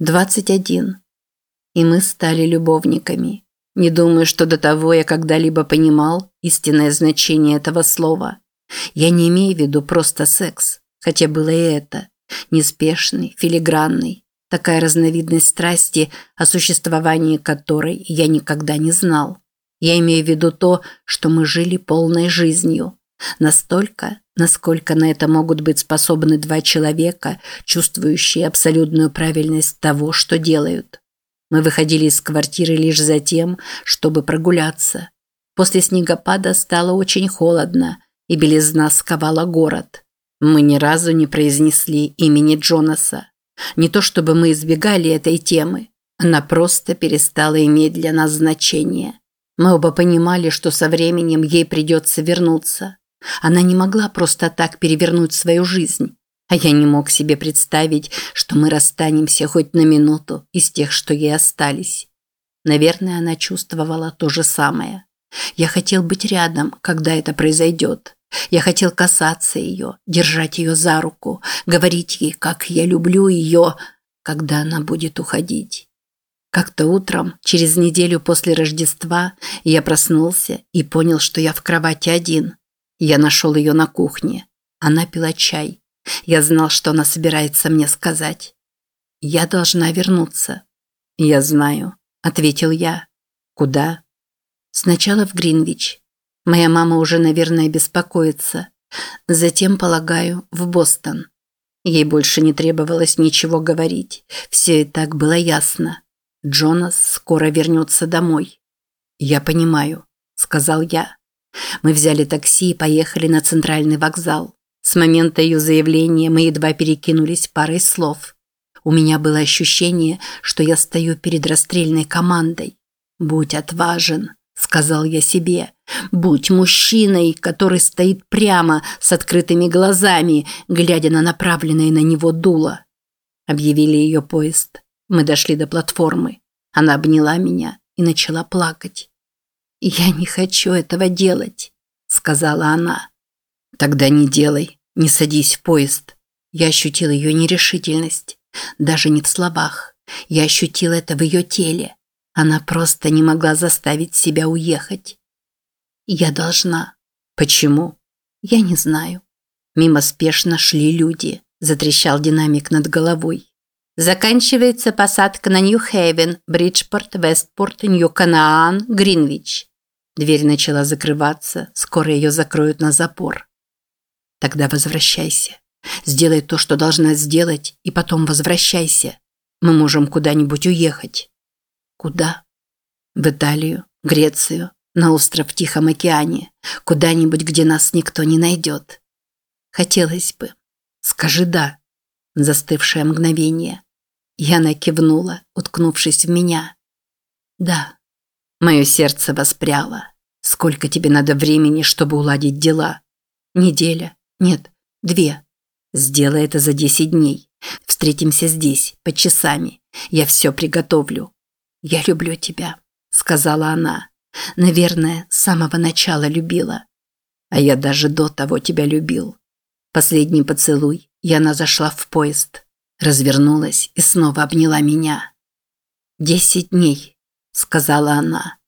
21. И мы стали любовниками. Не думаю, что до того я когда-либо понимал истинное значение этого слова. Я не имею в виду просто секс, хотя было и это. Неспешный, филигранный. Такая разновидность страсти, о существовании которой я никогда не знал. Я имею в виду то, что мы жили полной жизнью. Настолько, насколько на это могут быть способны два человека, чувствующие абсолютную правильность того, что делают. Мы выходили из квартиры лишь за тем, чтобы прогуляться. После снегопада стало очень холодно, и белизна сковала город. Мы ни разу не произнесли имени Джонаса. Не то чтобы мы избегали этой темы, она просто перестала иметь для нас значение. Мы оба понимали, что со временем ей придется вернуться. Она не могла просто так перевернуть свою жизнь. А я не мог себе представить, что мы расстанемся хоть на минуту из тех, что ей остались. Наверное, она чувствовала то же самое. Я хотел быть рядом, когда это произойдет. Я хотел касаться ее, держать ее за руку, говорить ей, как я люблю ее, когда она будет уходить. Как-то утром, через неделю после Рождества, я проснулся и понял, что я в кровати один – я нашел ее на кухне. Она пила чай. Я знал, что она собирается мне сказать. Я должна вернуться. Я знаю, ответил я. Куда? Сначала в Гринвич. Моя мама уже, наверное, беспокоится. Затем, полагаю, в Бостон. Ей больше не требовалось ничего говорить. Все и так было ясно. Джонас скоро вернется домой. Я понимаю, сказал я. Мы взяли такси и поехали на центральный вокзал. С момента ее заявления мы едва перекинулись парой слов. У меня было ощущение, что я стою перед расстрельной командой. «Будь отважен», – сказал я себе. «Будь мужчиной, который стоит прямо, с открытыми глазами, глядя на направленное на него дуло». Объявили ее поезд. Мы дошли до платформы. Она обняла меня и начала плакать. «Я не хочу этого делать», – сказала она. «Тогда не делай, не садись в поезд». Я ощутил ее нерешительность. Даже не в словах. Я ощутил это в ее теле. Она просто не могла заставить себя уехать. «Я должна». «Почему?» «Я не знаю». Мимо спешно шли люди. Затрещал динамик над головой. Заканчивается посадка на Нью-Хейвен, Бриджпорт, Вестпорт, Нью-Канаан, Гринвич. Дверь начала закрываться, скоро ее закроют на запор. Тогда возвращайся. Сделай то, что должна сделать, и потом возвращайся. Мы можем куда-нибудь уехать. Куда? В Италию, Грецию, на остров в Тихом океане, куда-нибудь, где нас никто не найдет. Хотелось бы. Скажи «да». Застывшее мгновение. Яна кивнула, уткнувшись в меня. «Да». Мое сердце воспряло. Сколько тебе надо времени, чтобы уладить дела? Неделя? Нет, две. Сделай это за десять дней. Встретимся здесь, под часами. Я все приготовлю. Я люблю тебя, сказала она. Наверное, с самого начала любила. А я даже до того тебя любил. Последний поцелуй, и она зашла в поезд. Развернулась и снова обняла меня. Десять дней, сказала она.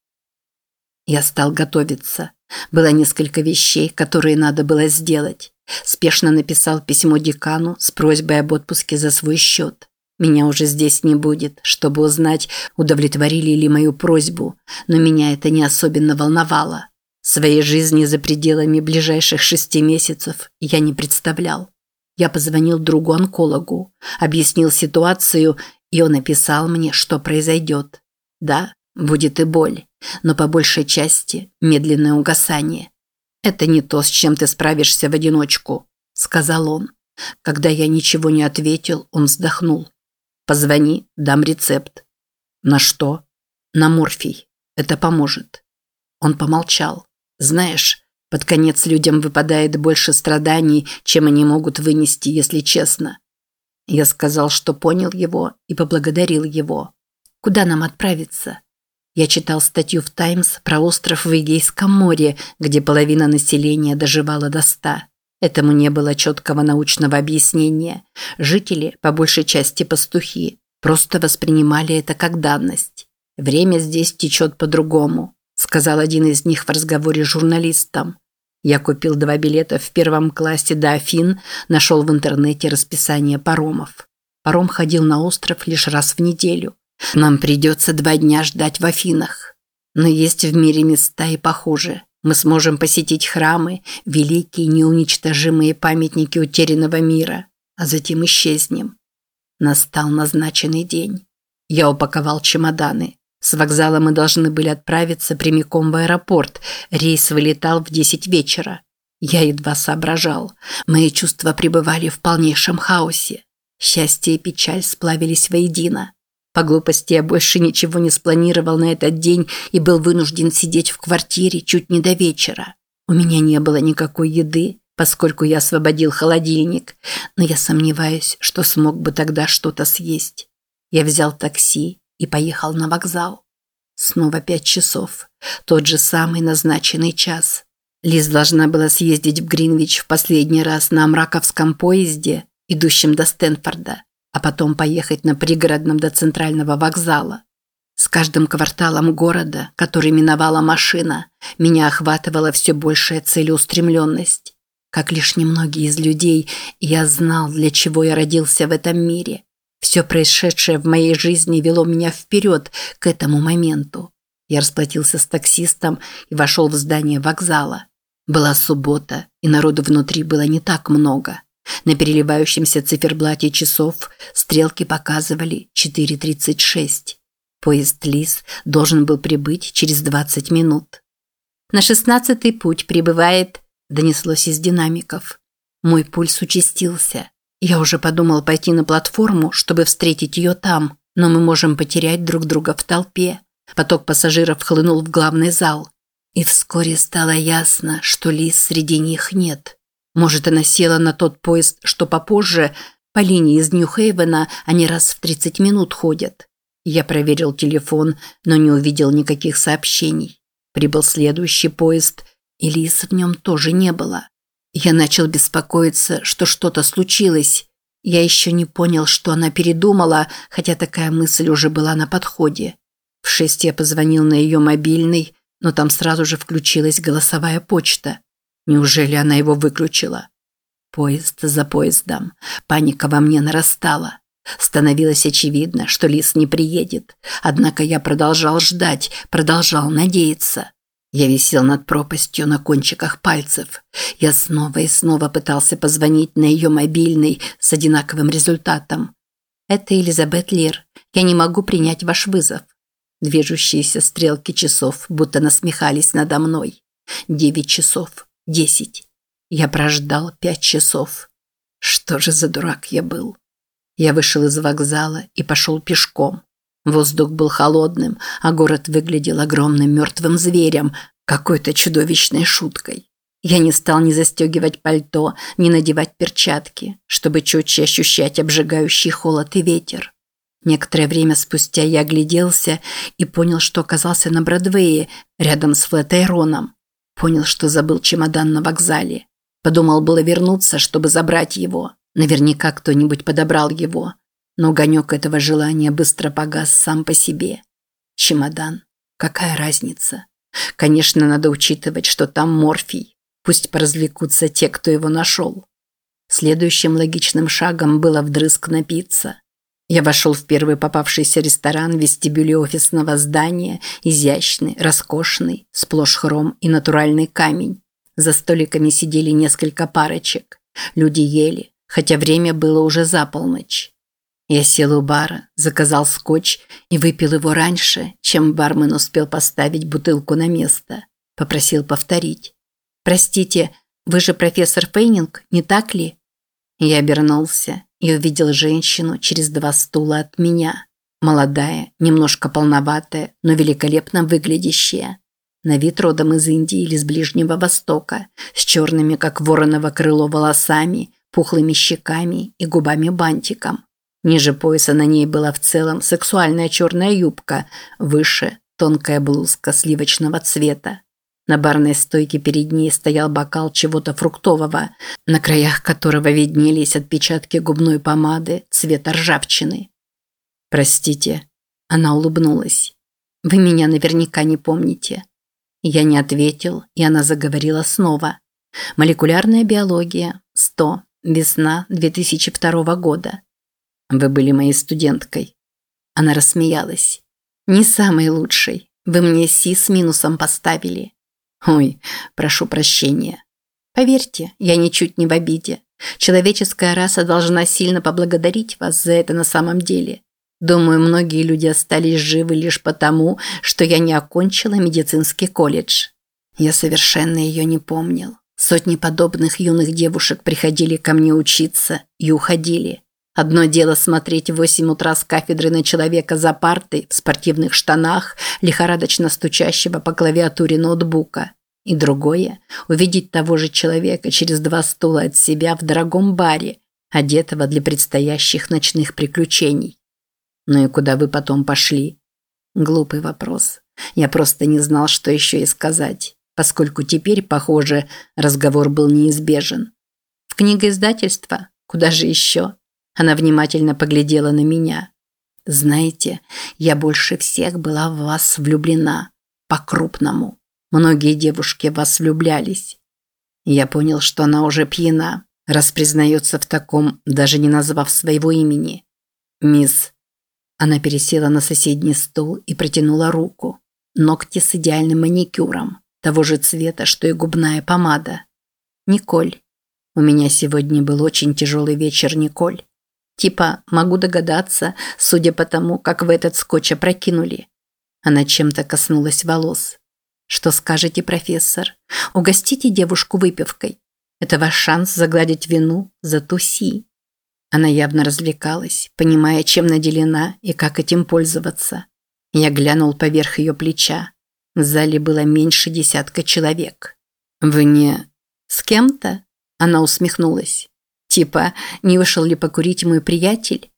Я стал готовиться. Было несколько вещей, которые надо было сделать. Спешно написал письмо декану с просьбой об отпуске за свой счет. Меня уже здесь не будет, чтобы узнать, удовлетворили ли мою просьбу, но меня это не особенно волновало. Своей жизни за пределами ближайших шести месяцев я не представлял. Я позвонил другу-онкологу, объяснил ситуацию, и он написал мне, что произойдет. Да, будет и боль, но по большей части медленное угасание. Это не то, с чем ты справишься в одиночку, сказал он. Когда я ничего не ответил, он вздохнул. Позвони, дам рецепт. На что? На морфий. Это поможет. Он помолчал. Знаешь, под конец людям выпадает больше страданий, чем они могут вынести, если честно. Я сказал, что понял его и поблагодарил его. Куда нам отправиться? Я читал статью в «Таймс» про остров в Эгейском море, где половина населения доживала до ста. Этому не было четкого научного объяснения. Жители, по большей части пастухи, Просто воспринимали это как данность. Время здесь течет по-другому, сказал один из них в разговоре с журналистом. Я купил два билета в первом классе до Афин, нашел в интернете расписание паромов. Паром ходил на остров лишь раз в неделю. Нам придется два дня ждать в Афинах. Но есть в мире места и похуже. Мы сможем посетить храмы, великие неуничтожимые памятники утерянного мира, а затем исчезнем. Настал назначенный день. Я упаковал чемоданы. С вокзала мы должны были отправиться прямиком в аэропорт. Рейс вылетал в 10 вечера. Я едва соображал. Мои чувства пребывали в полнейшем хаосе. Счастье и печаль сплавились воедино. По глупости я больше ничего не спланировал на этот день и был вынужден сидеть в квартире чуть не до вечера. У меня не было никакой еды, поскольку я освободил холодильник, но я сомневаюсь, что смог бы тогда что-то съесть. Я взял такси и поехал на вокзал. Снова пять часов. Тот же самый назначенный час. Лиз должна была съездить в Гринвич в последний раз на мраковском поезде, идущем до Стэнфорда, а потом поехать на пригородном до центрального вокзала. С каждым кварталом города, который миновала машина, меня охватывала все большая целеустремленность. Как лишь немногие из людей, я знал, для чего я родился в этом мире. Все происшедшее в моей жизни вело меня вперед к этому моменту. Я расплатился с таксистом и вошел в здание вокзала. Была суббота, и народу внутри было не так много. На переливающемся циферблате часов стрелки показывали 4.36. Поезд Лис должен был прибыть через 20 минут. На шестнадцатый путь прибывает, донеслось из динамиков. Мой пульс участился. Я уже подумал пойти на платформу, чтобы встретить ее там, но мы можем потерять друг друга в толпе. Поток пассажиров хлынул в главный зал. И вскоре стало ясно, что Лис среди них нет. Может, она села на тот поезд, что попозже, по линии из Нью-Хейвена они раз в 30 минут ходят. Я проверил телефон, но не увидел никаких сообщений. Прибыл следующий поезд, и Лис в нем тоже не было. Я начал беспокоиться, что что-то случилось. Я еще не понял, что она передумала, хотя такая мысль уже была на подходе. В шесть я позвонил на ее мобильный, но там сразу же включилась голосовая почта. Неужели она его выключила? Поезд за поездом. Паника во мне нарастала. Становилось очевидно, что Лис не приедет. Однако я продолжал ждать, продолжал надеяться. Я висел над пропастью на кончиках пальцев. Я снова и снова пытался позвонить на ее мобильный с одинаковым результатом. «Это Элизабет Лир. Я не могу принять ваш вызов». Движущиеся стрелки часов будто насмехались надо мной. Девять часов. Десять. Я прождал пять часов. Что же за дурак я был? Я вышел из вокзала и пошел пешком. Воздух был холодным, а город выглядел огромным мертвым зверем, какой-то чудовищной шуткой. Я не стал ни застегивать пальто, ни надевать перчатки, чтобы четче ощущать обжигающий холод и ветер. Некоторое время спустя я огляделся и понял, что оказался на Бродвее, рядом с Флетайроном. Понял, что забыл чемодан на вокзале. Подумал было вернуться, чтобы забрать его. Наверняка кто-нибудь подобрал его но огонек этого желания быстро погас сам по себе. Чемодан. Какая разница? Конечно, надо учитывать, что там морфий. Пусть поразвлекутся те, кто его нашел. Следующим логичным шагом было вдрызг напиться. Я вошел в первый попавшийся ресторан в вестибюле офисного здания, изящный, роскошный, сплошь хром и натуральный камень. За столиками сидели несколько парочек. Люди ели, хотя время было уже за полночь. Я сел у бара, заказал скотч и выпил его раньше, чем бармен успел поставить бутылку на место. Попросил повторить. «Простите, вы же профессор Фейнинг, не так ли?» Я обернулся и увидел женщину через два стула от меня. Молодая, немножко полноватая, но великолепно выглядящая. На вид родом из Индии или с Ближнего Востока, с черными, как вороново крыло, волосами, пухлыми щеками и губами-бантиком. Ниже пояса на ней была в целом сексуальная черная юбка, выше – тонкая блузка сливочного цвета. На барной стойке перед ней стоял бокал чего-то фруктового, на краях которого виднелись отпечатки губной помады цвета ржавчины. Простите. Она улыбнулась. Вы меня наверняка не помните. Я не ответил, и она заговорила снова. Молекулярная биология. 100. Весна 2002 года. Вы были моей студенткой. Она рассмеялась. Не самой лучшей. Вы мне Си с минусом поставили. Ой, прошу прощения. Поверьте, я ничуть не в обиде. Человеческая раса должна сильно поблагодарить вас за это на самом деле. Думаю, многие люди остались живы лишь потому, что я не окончила медицинский колледж. Я совершенно ее не помнил. Сотни подобных юных девушек приходили ко мне учиться и уходили. Одно дело смотреть в 8 утра с кафедры на человека за партой в спортивных штанах, лихорадочно стучащего по клавиатуре ноутбука. И другое – увидеть того же человека через два стула от себя в дорогом баре, одетого для предстоящих ночных приключений. Ну и куда вы потом пошли? Глупый вопрос. Я просто не знал, что еще и сказать, поскольку теперь, похоже, разговор был неизбежен. В книгоиздательство? Куда же еще? Она внимательно поглядела на меня. Знаете, я больше всех была в вас влюблена. По-крупному. Многие девушки в вас влюблялись. Я понял, что она уже пьяна, раз признается в таком, даже не назвав своего имени. Мисс. Она пересела на соседний стул и протянула руку. Ногти с идеальным маникюром, того же цвета, что и губная помада. Николь. У меня сегодня был очень тяжелый вечер, Николь. Типа, могу догадаться, судя по тому, как вы этот скотч опрокинули. Она чем-то коснулась волос. Что скажете, профессор? Угостите девушку выпивкой. Это ваш шанс загладить вину за туси. Она явно развлекалась, понимая, чем наделена и как этим пользоваться. Я глянул поверх ее плеча. В зале было меньше десятка человек. «Вы не... с кем-то?» Она усмехнулась. «Типа, не вышел ли покурить мой приятель?»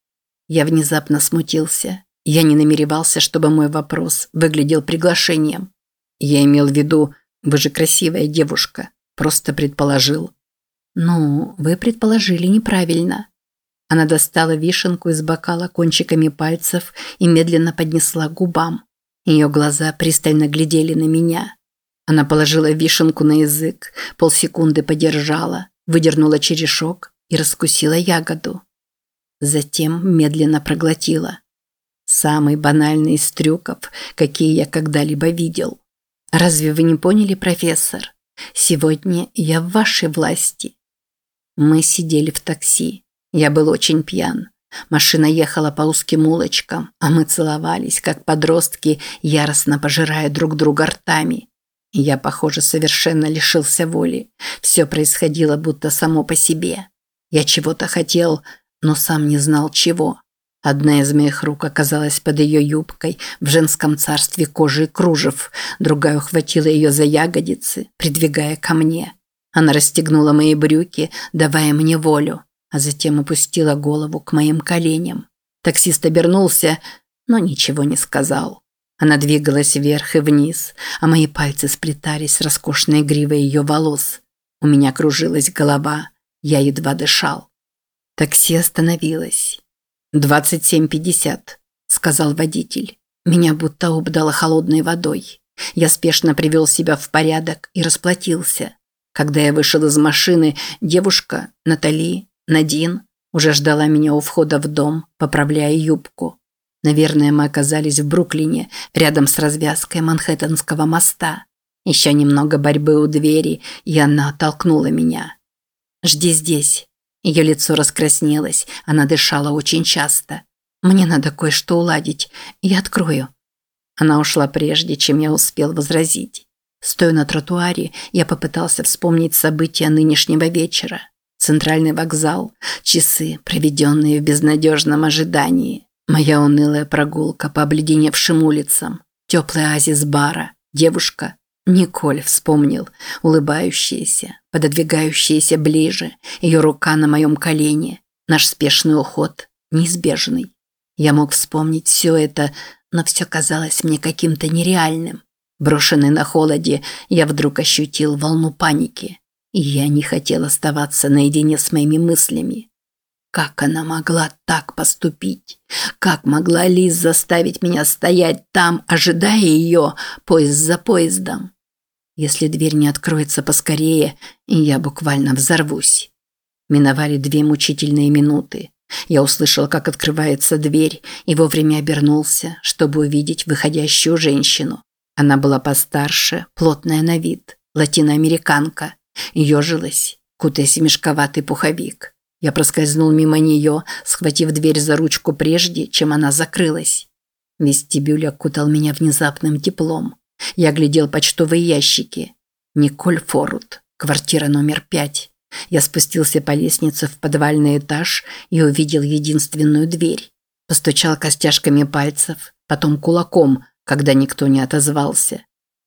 Я внезапно смутился. Я не намеревался, чтобы мой вопрос выглядел приглашением. Я имел в виду, вы же красивая девушка. Просто предположил. Ну, вы предположили неправильно. Она достала вишенку из бокала кончиками пальцев и медленно поднесла к губам. Ее глаза пристально глядели на меня. Она положила вишенку на язык, полсекунды подержала, выдернула черешок и раскусила ягоду. Затем медленно проглотила. Самый банальный из трюков, какие я когда-либо видел. Разве вы не поняли, профессор? Сегодня я в вашей власти. Мы сидели в такси. Я был очень пьян. Машина ехала по узким улочкам, а мы целовались, как подростки, яростно пожирая друг друга ртами. Я, похоже, совершенно лишился воли. Все происходило будто само по себе. Я чего-то хотел, но сам не знал чего. Одна из моих рук оказалась под ее юбкой в женском царстве кожи и кружев, другая ухватила ее за ягодицы, придвигая ко мне. Она расстегнула мои брюки, давая мне волю, а затем опустила голову к моим коленям. Таксист обернулся, но ничего не сказал. Она двигалась вверх и вниз, а мои пальцы сплетались с роскошной гривой ее волос. У меня кружилась голова, я едва дышал. Такси остановилось. «Двадцать семь пятьдесят», – сказал водитель. Меня будто обдало холодной водой. Я спешно привел себя в порядок и расплатился. Когда я вышел из машины, девушка, Натали, Надин, уже ждала меня у входа в дом, поправляя юбку. Наверное, мы оказались в Бруклине, рядом с развязкой Манхэттенского моста. Еще немного борьбы у двери, и она оттолкнула меня. «Жди здесь», ее лицо раскраснелось, она дышала очень часто. «Мне надо кое-что уладить. Я открою». Она ушла прежде, чем я успел возразить. Стоя на тротуаре, я попытался вспомнить события нынешнего вечера. Центральный вокзал, часы, проведенные в безнадежном ожидании, моя унылая прогулка по обледеневшим улицам, теплый оазис бара, девушка, Николь вспомнил, улыбающаяся, пододвигающаяся ближе, ее рука на моем колене, наш спешный уход, неизбежный. Я мог вспомнить все это, но все казалось мне каким-то нереальным. Брошенный на холоде, я вдруг ощутил волну паники, и я не хотел оставаться наедине с моими мыслями. Как она могла так поступить? Как могла Лиз заставить меня стоять там, ожидая ее, поезд за поездом? Если дверь не откроется поскорее, я буквально взорвусь. Миновали две мучительные минуты. Я услышал, как открывается дверь, и вовремя обернулся, чтобы увидеть выходящую женщину. Она была постарше, плотная на вид, латиноамериканка. Ёжилась, кутаясь в мешковатый пуховик. Я проскользнул мимо нее, схватив дверь за ручку прежде, чем она закрылась. Вестибюль окутал меня внезапным теплом. Я глядел почтовые ящики. Николь Форут, квартира номер пять. Я спустился по лестнице в подвальный этаж и увидел единственную дверь. Постучал костяшками пальцев, потом кулаком, когда никто не отозвался.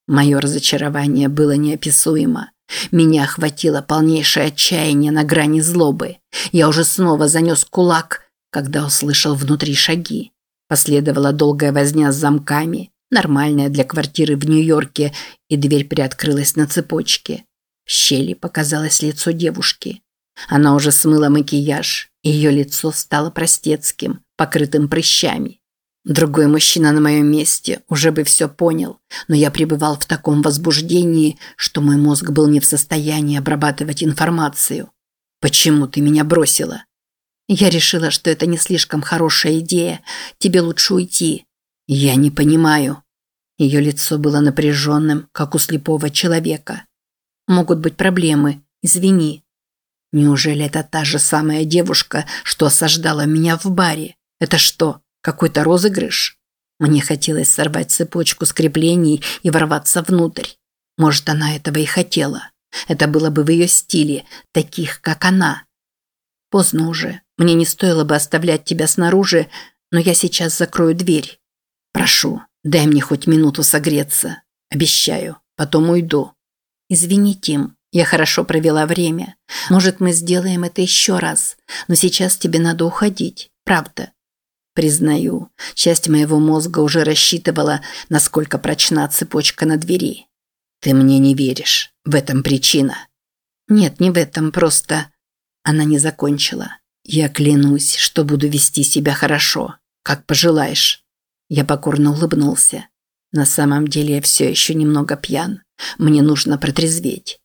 Мое разочарование было неописуемо. Меня охватило полнейшее отчаяние на грани злобы. Я уже снова занес кулак, когда услышал внутри шаги. Последовала долгая возня с замками, нормальная для квартиры в Нью-Йорке, и дверь приоткрылась на цепочке. В щели показалось лицо девушки. Она уже смыла макияж, и ее лицо стало простецким, покрытым прыщами. Другой мужчина на моем месте уже бы все понял, но я пребывал в таком возбуждении, что мой мозг был не в состоянии обрабатывать информацию. «Почему ты меня бросила?» «Я решила, что это не слишком хорошая идея. Тебе лучше уйти». «Я не понимаю». Ее лицо было напряженным, как у слепого человека. «Могут быть проблемы. Извини». «Неужели это та же самая девушка, что осаждала меня в баре? Это что, какой-то розыгрыш? Мне хотелось сорвать цепочку скреплений и ворваться внутрь. Может, она этого и хотела. Это было бы в ее стиле, таких, как она. Поздно уже. Мне не стоило бы оставлять тебя снаружи, но я сейчас закрою дверь. Прошу, дай мне хоть минуту согреться. Обещаю, потом уйду. Извини, Тим, я хорошо провела время. Может, мы сделаем это еще раз, но сейчас тебе надо уходить, правда. Признаю, часть моего мозга уже рассчитывала, насколько прочна цепочка на двери. Ты мне не веришь. В этом причина. Нет, не в этом, просто... Она не закончила. Я клянусь, что буду вести себя хорошо, как пожелаешь. Я покорно улыбнулся. На самом деле я все еще немного пьян. Мне нужно протрезветь.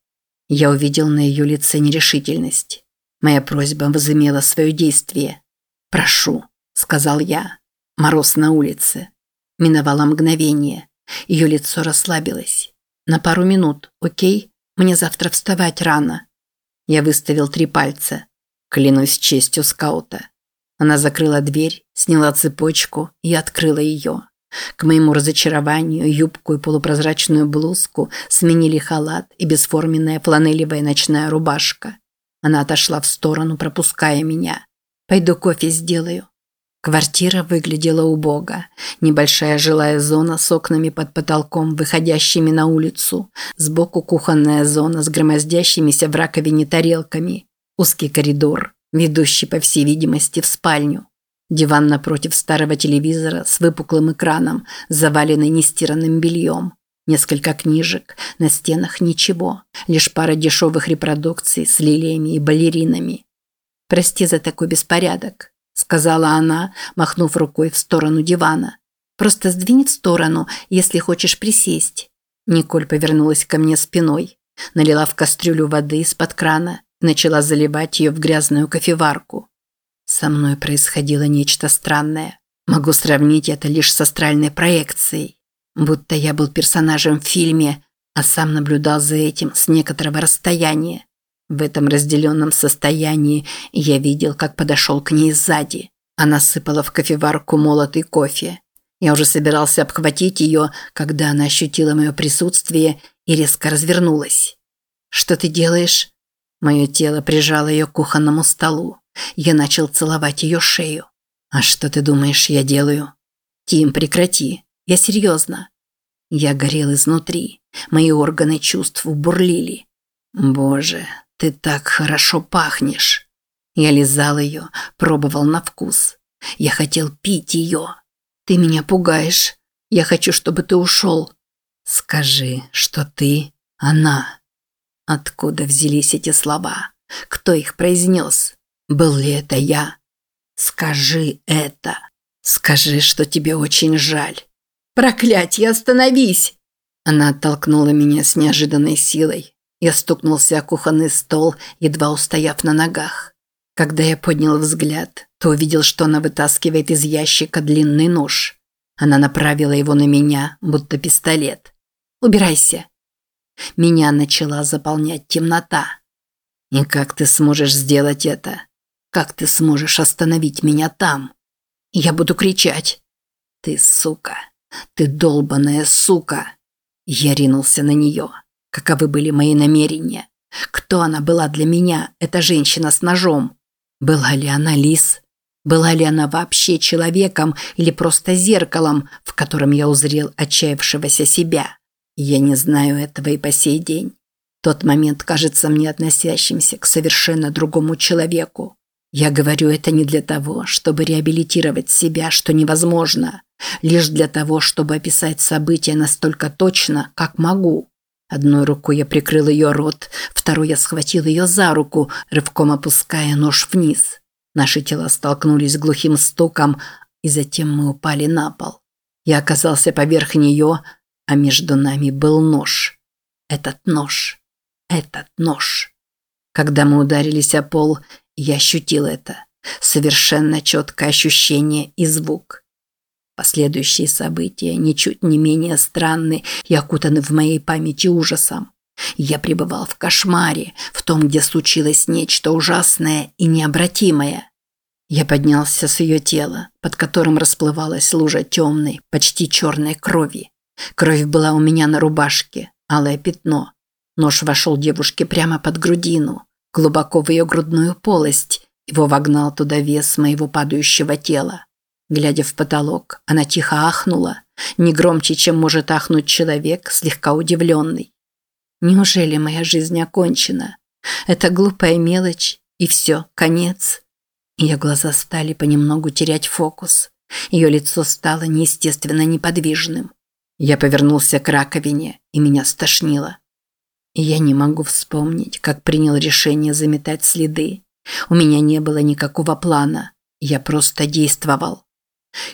Я увидел на ее лице нерешительность. Моя просьба возымела свое действие. «Прошу», – сказал я. Мороз на улице. Миновало мгновение. Ее лицо расслабилось. На пару минут, окей? Мне завтра вставать рано. Я выставил три пальца. Клянусь честью скаута. Она закрыла дверь, сняла цепочку и открыла ее. К моему разочарованию юбку и полупрозрачную блузку сменили халат и бесформенная фланелевая ночная рубашка. Она отошла в сторону, пропуская меня. «Пойду кофе сделаю», Квартира выглядела убого. Небольшая жилая зона с окнами под потолком, выходящими на улицу. Сбоку кухонная зона с громоздящимися в раковине тарелками. Узкий коридор, ведущий, по всей видимости, в спальню. Диван напротив старого телевизора с выпуклым экраном, заваленный нестиранным бельем. Несколько книжек, на стенах ничего, лишь пара дешевых репродукций с лилиями и балеринами. Прости за такой беспорядок сказала она, махнув рукой в сторону дивана. Просто сдвинь в сторону, если хочешь присесть. Николь повернулась ко мне спиной, налила в кастрюлю воды из-под крана и начала заливать ее в грязную кофеварку. Со мной происходило нечто странное. Могу сравнить это лишь с астральной проекцией. Будто я был персонажем в фильме, а сам наблюдал за этим с некоторого расстояния. В этом разделенном состоянии я видел, как подошел к ней сзади. Она сыпала в кофеварку молотый кофе. Я уже собирался обхватить ее, когда она ощутила мое присутствие и резко развернулась. «Что ты делаешь?» Мое тело прижало ее к кухонному столу. Я начал целовать ее шею. «А что ты думаешь, я делаю?» «Тим, прекрати. Я серьезно». Я горел изнутри. Мои органы чувств бурлили. «Боже, «Ты так хорошо пахнешь!» Я лизал ее, пробовал на вкус. Я хотел пить ее. «Ты меня пугаешь. Я хочу, чтобы ты ушел». «Скажи, что ты она». Откуда взялись эти слова? Кто их произнес? Был ли это я? Скажи это. Скажи, что тебе очень жаль. Проклятье, остановись! Она оттолкнула меня с неожиданной силой. Я стукнулся о кухонный стол, едва устояв на ногах. Когда я поднял взгляд, то увидел, что она вытаскивает из ящика длинный нож. Она направила его на меня, будто пистолет. «Убирайся!» Меня начала заполнять темнота. «И как ты сможешь сделать это? Как ты сможешь остановить меня там?» «Я буду кричать!» «Ты сука! Ты долбаная сука!» Я ринулся на нее. Каковы были мои намерения? Кто она была для меня, эта женщина с ножом? Была ли она лис? Была ли она вообще человеком или просто зеркалом, в котором я узрел отчаявшегося себя? Я не знаю этого и по сей день. Тот момент кажется мне относящимся к совершенно другому человеку. Я говорю это не для того, чтобы реабилитировать себя, что невозможно, лишь для того, чтобы описать события настолько точно, как могу. Одной рукой я прикрыл ее рот, второй я схватил ее за руку, рывком опуская нож вниз. Наши тела столкнулись глухим стуком, и затем мы упали на пол. Я оказался поверх нее, а между нами был нож. Этот нож. Этот нож. Когда мы ударились о пол, я ощутил это. Совершенно четкое ощущение и звук. Последующие события ничуть не менее странны и окутаны в моей памяти ужасом. Я пребывал в кошмаре, в том, где случилось нечто ужасное и необратимое. Я поднялся с ее тела, под которым расплывалась лужа темной, почти черной крови. Кровь была у меня на рубашке, алое пятно. Нож вошел девушке прямо под грудину, глубоко в ее грудную полость. Его вогнал туда вес моего падающего тела. Глядя в потолок, она тихо ахнула, не громче, чем может ахнуть человек, слегка удивленный. Неужели моя жизнь окончена? Это глупая мелочь, и все, конец. Ее глаза стали понемногу терять фокус. Ее лицо стало неестественно неподвижным. Я повернулся к раковине, и меня стошнило. Я не могу вспомнить, как принял решение заметать следы. У меня не было никакого плана. Я просто действовал.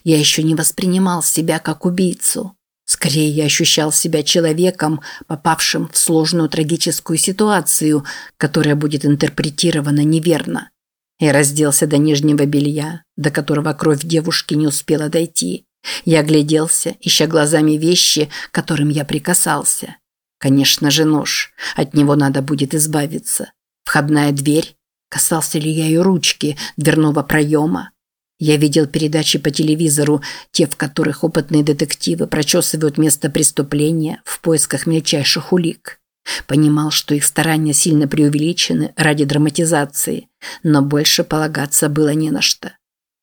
Я еще не воспринимал себя как убийцу. Скорее, я ощущал себя человеком, попавшим в сложную трагическую ситуацию, которая будет интерпретирована неверно. Я разделся до нижнего белья, до которого кровь девушки не успела дойти. Я огляделся, ища глазами вещи, к которым я прикасался. Конечно же, нож. От него надо будет избавиться. Входная дверь. Касался ли я ее ручки, дверного проема? Я видел передачи по телевизору, те, в которых опытные детективы прочесывают место преступления в поисках мельчайших улик. Понимал, что их старания сильно преувеличены ради драматизации, но больше полагаться было не на что.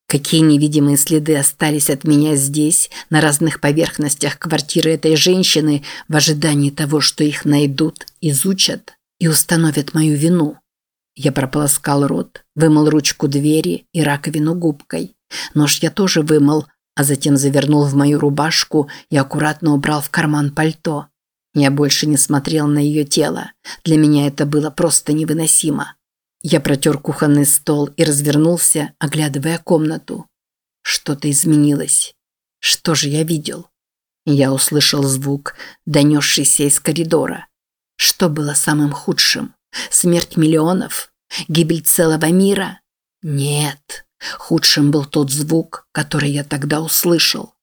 Какие невидимые следы остались от меня здесь, на разных поверхностях квартиры этой женщины, в ожидании того, что их найдут, изучат и установят мою вину. Я прополоскал рот, вымыл ручку двери и раковину губкой. Нож я тоже вымыл, а затем завернул в мою рубашку и аккуратно убрал в карман пальто. Я больше не смотрел на ее тело. Для меня это было просто невыносимо. Я протер кухонный стол и развернулся, оглядывая комнату. Что-то изменилось. Что же я видел? Я услышал звук, донесшийся из коридора. Что было самым худшим? Смерть миллионов? Гибель целого мира? Нет. Худшим был тот звук, который я тогда услышал.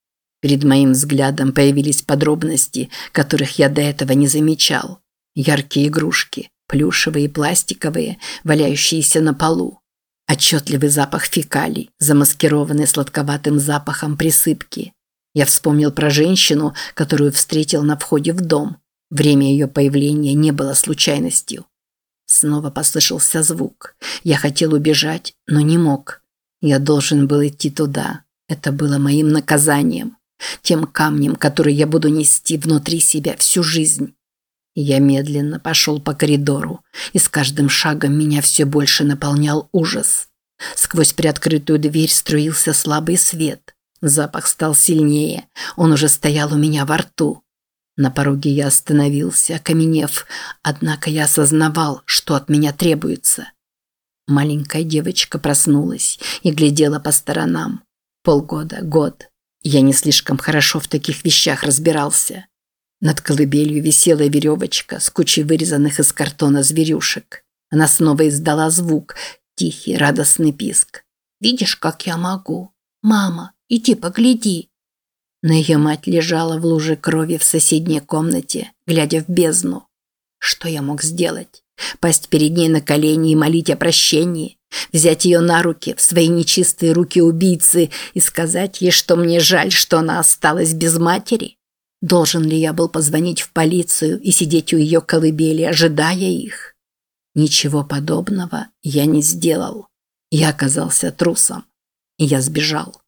Перед моим взглядом появились подробности, которых я до этого не замечал. Яркие игрушки, плюшевые пластиковые, валяющиеся на полу. Отчетливый запах фекалий, замаскированный сладковатым запахом присыпки. Я вспомнил про женщину, которую встретил на входе в дом. Время ее появления не было случайностью. Снова послышался звук. Я хотел убежать, но не мог. Я должен был идти туда. Это было моим наказанием. Тем камнем, который я буду нести внутри себя всю жизнь. Я медленно пошел по коридору, и с каждым шагом меня все больше наполнял ужас. Сквозь приоткрытую дверь струился слабый свет. Запах стал сильнее, он уже стоял у меня во рту. На пороге я остановился, окаменев, однако я осознавал, что от меня требуется. Маленькая девочка проснулась и глядела по сторонам. Полгода, год. Я не слишком хорошо в таких вещах разбирался. Над колыбелью висела веревочка с кучей вырезанных из картона зверюшек. Она снова издала звук, тихий, радостный писк. «Видишь, как я могу? Мама, иди погляди!» Но ее мать лежала в луже крови в соседней комнате, глядя в бездну. Что я мог сделать? Пасть перед ней на колени и молить о прощении? Взять ее на руки, в свои нечистые руки убийцы и сказать ей, что мне жаль, что она осталась без матери? Должен ли я был позвонить в полицию и сидеть у ее колыбели, ожидая их? Ничего подобного я не сделал. Я оказался трусом. И я сбежал.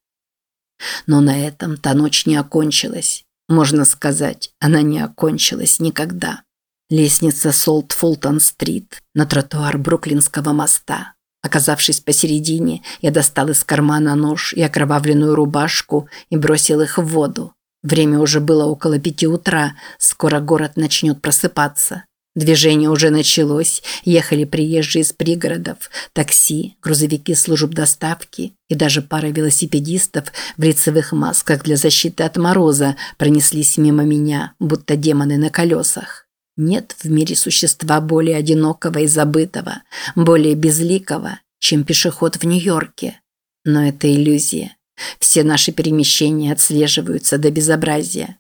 Но на этом та ночь не окончилась. Можно сказать, она не окончилась никогда. Лестница Солт Фултон-стрит на тротуар Бруклинского моста. Оказавшись посередине, я достал из кармана нож и окровавленную рубашку и бросил их в воду. Время уже было около пяти утра, скоро город начнет просыпаться. Движение уже началось, ехали приезжие из пригородов, такси, грузовики служб доставки и даже пара велосипедистов в лицевых масках для защиты от мороза пронеслись мимо меня, будто демоны на колесах. Нет в мире существа более одинокого и забытого, более безликого, чем пешеход в Нью-Йорке. Но это иллюзия. Все наши перемещения отслеживаются до безобразия.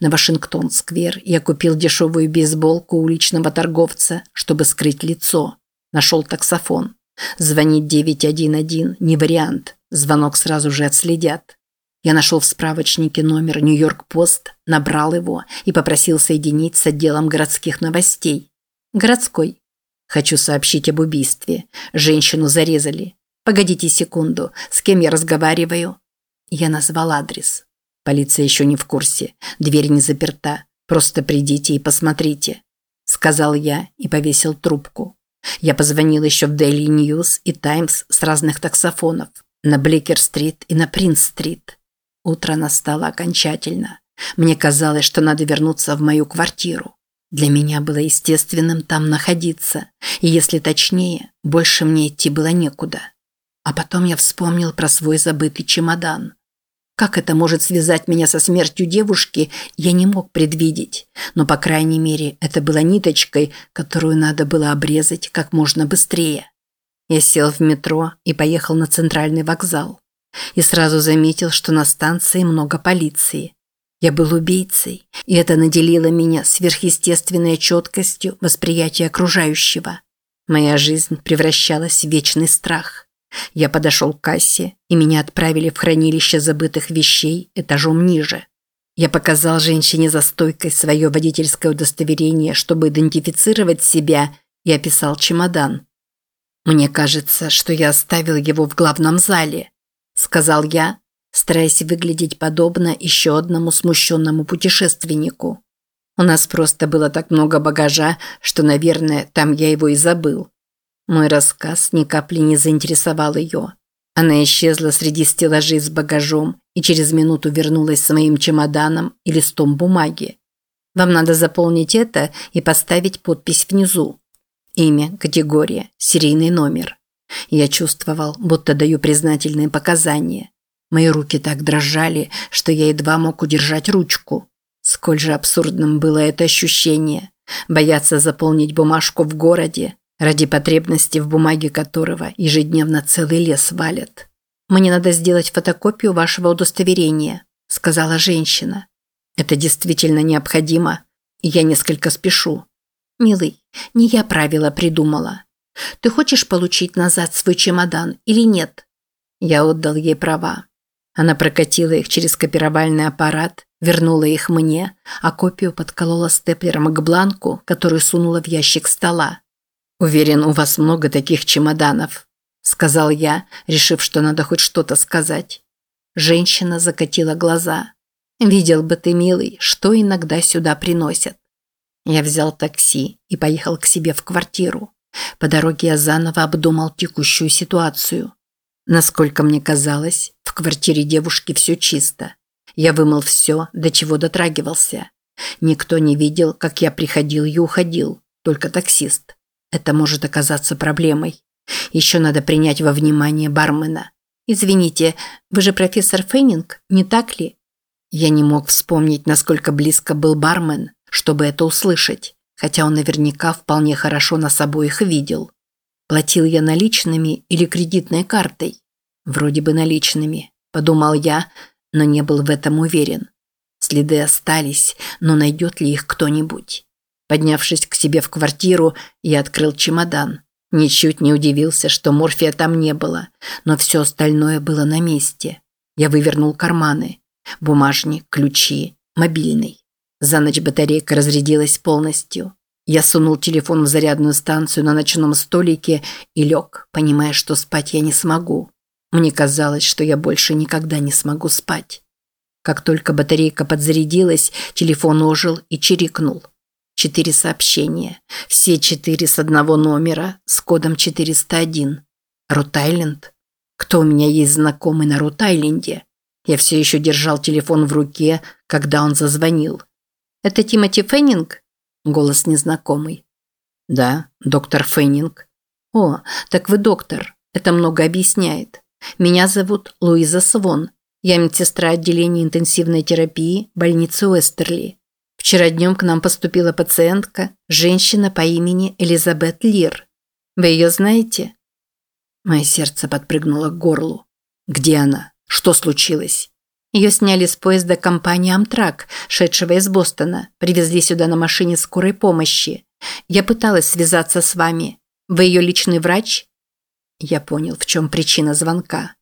На Вашингтон-сквер я купил дешевую бейсболку уличного торговца, чтобы скрыть лицо. Нашел таксофон. Звонить 911 не вариант. Звонок сразу же отследят. Я нашел в справочнике номер Нью-Йорк-Пост, набрал его и попросил соединить с отделом городских новостей. Городской. Хочу сообщить об убийстве. Женщину зарезали. Погодите секунду. С кем я разговариваю? Я назвал адрес. Полиция еще не в курсе. Дверь не заперта. Просто придите и посмотрите», – сказал я и повесил трубку. Я позвонил еще в Daily News и Times с разных таксофонов. На Бликер-стрит и на Принц-стрит. Утро настало окончательно. Мне казалось, что надо вернуться в мою квартиру. Для меня было естественным там находиться. И если точнее, больше мне идти было некуда. А потом я вспомнил про свой забытый чемодан. Как это может связать меня со смертью девушки, я не мог предвидеть. Но, по крайней мере, это было ниточкой, которую надо было обрезать как можно быстрее. Я сел в метро и поехал на центральный вокзал. И сразу заметил, что на станции много полиции. Я был убийцей, и это наделило меня сверхъестественной четкостью восприятия окружающего. Моя жизнь превращалась в вечный страх. Я подошел к кассе, и меня отправили в хранилище забытых вещей этажом ниже. Я показал женщине за стойкой свое водительское удостоверение, чтобы идентифицировать себя, и описал чемодан. «Мне кажется, что я оставил его в главном зале», – сказал я, стараясь выглядеть подобно еще одному смущенному путешественнику. У нас просто было так много багажа, что, наверное, там я его и забыл. Мой рассказ ни капли не заинтересовал ее. Она исчезла среди стеллажей с багажом и через минуту вернулась с моим чемоданом и листом бумаги. Вам надо заполнить это и поставить подпись внизу. Имя, категория, серийный номер. Я чувствовал, будто даю признательные показания. Мои руки так дрожали, что я едва мог удержать ручку. Сколь же абсурдным было это ощущение. Бояться заполнить бумажку в городе, ради потребности в бумаге которого ежедневно целый лес валят. «Мне надо сделать фотокопию вашего удостоверения», – сказала женщина. «Это действительно необходимо, и я несколько спешу». «Милый, не я правила придумала. Ты хочешь получить назад свой чемодан или нет?» Я отдал ей права. Она прокатила их через копировальный аппарат, вернула их мне, а копию подколола степлером к бланку, который сунула в ящик стола. «Уверен, у вас много таких чемоданов», – сказал я, решив, что надо хоть что-то сказать. Женщина закатила глаза. «Видел бы ты, милый, что иногда сюда приносят». Я взял такси и поехал к себе в квартиру. По дороге я заново обдумал текущую ситуацию. Насколько мне казалось, в квартире девушки все чисто. Я вымыл все, до чего дотрагивался. Никто не видел, как я приходил и уходил, только таксист. Это может оказаться проблемой. Еще надо принять во внимание бармена. Извините, вы же профессор Феннинг, не так ли? Я не мог вспомнить, насколько близко был бармен, чтобы это услышать, хотя он наверняка вполне хорошо нас обоих видел. Платил я наличными или кредитной картой? Вроде бы наличными, подумал я, но не был в этом уверен. Следы остались, но найдет ли их кто-нибудь? Поднявшись к себе в квартиру, я открыл чемодан. Ничуть не удивился, что морфия там не было, но все остальное было на месте. Я вывернул карманы. Бумажник, ключи, мобильный. За ночь батарейка разрядилась полностью. Я сунул телефон в зарядную станцию на ночном столике и лег, понимая, что спать я не смогу. Мне казалось, что я больше никогда не смогу спать. Как только батарейка подзарядилась, телефон ожил и чирикнул. Четыре сообщения. Все четыре с одного номера с кодом 401. Рут-Айленд? Кто у меня есть знакомый на Рут-Айленде? Я все еще держал телефон в руке, когда он зазвонил. «Это Тимоти Феннинг?» Голос незнакомый. «Да, доктор Феннинг». «О, так вы доктор. Это много объясняет. Меня зовут Луиза Свон. Я медсестра отделения интенсивной терапии больницы Уэстерли. Вчера днем к нам поступила пациентка, женщина по имени Элизабет Лир. Вы ее знаете? Мое сердце подпрыгнуло к горлу. Где она? Что случилось? Ее сняли с поезда компании «Амтрак», шедшего из Бостона. Привезли сюда на машине скорой помощи. Я пыталась связаться с вами. Вы ее личный врач? Я понял, в чем причина звонка.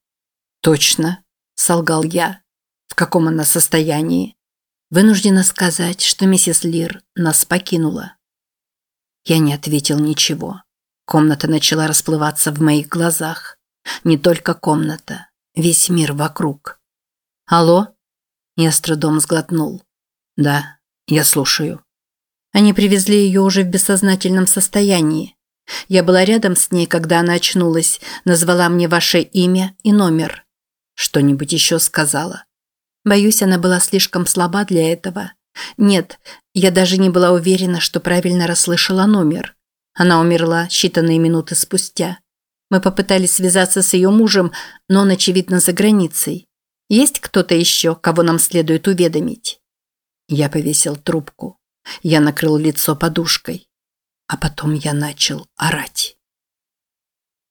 Точно, солгал я. В каком она состоянии? Вынуждена сказать, что миссис Лир нас покинула. Я не ответил ничего. Комната начала расплываться в моих глазах. Не только комната, весь мир вокруг. «Алло?» Я с трудом сглотнул. «Да, я слушаю». Они привезли ее уже в бессознательном состоянии. Я была рядом с ней, когда она очнулась, назвала мне ваше имя и номер. Что-нибудь еще сказала. Боюсь, она была слишком слаба для этого. Нет, я даже не была уверена, что правильно расслышала номер. Она умерла считанные минуты спустя. Мы попытались связаться с ее мужем, но он, очевидно, за границей. Есть кто-то еще, кого нам следует уведомить?» Я повесил трубку. Я накрыл лицо подушкой. А потом я начал орать.